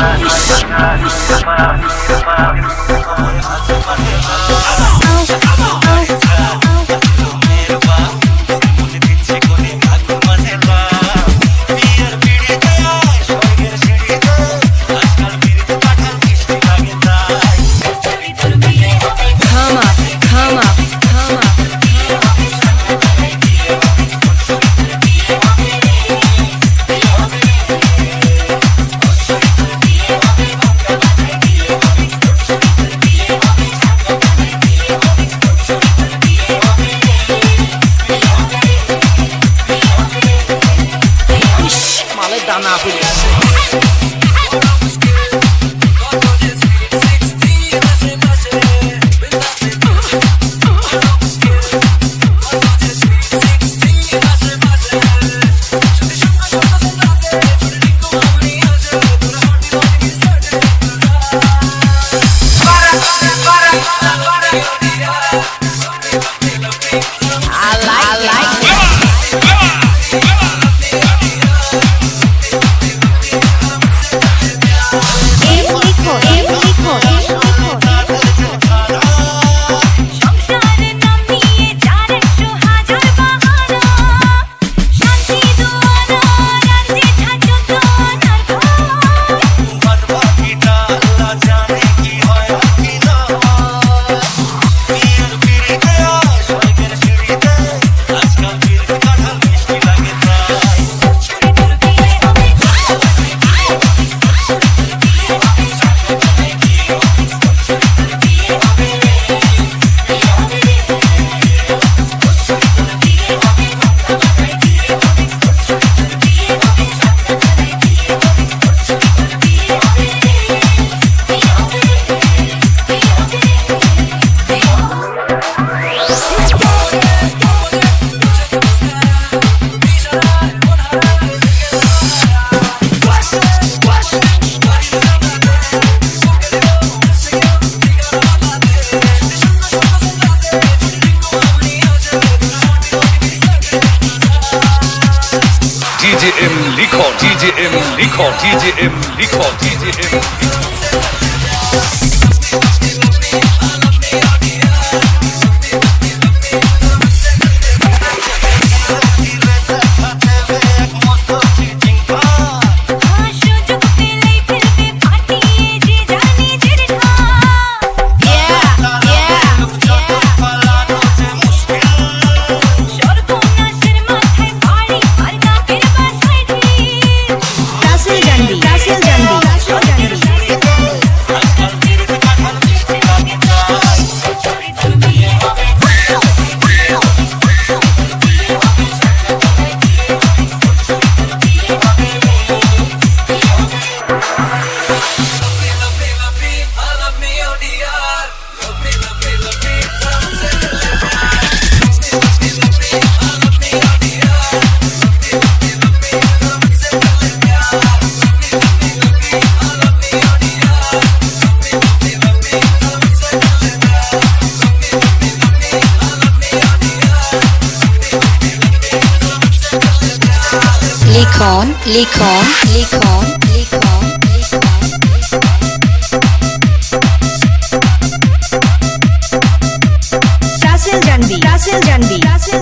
Yes. Yes. Yes. डाले दाना फिर DJM Likor, DJM Likor, DJM Likor, DJM Likor. Licon, Licon, Licon, Licon, Licon. Sasil Jandi, Sasil Jandi, Sasil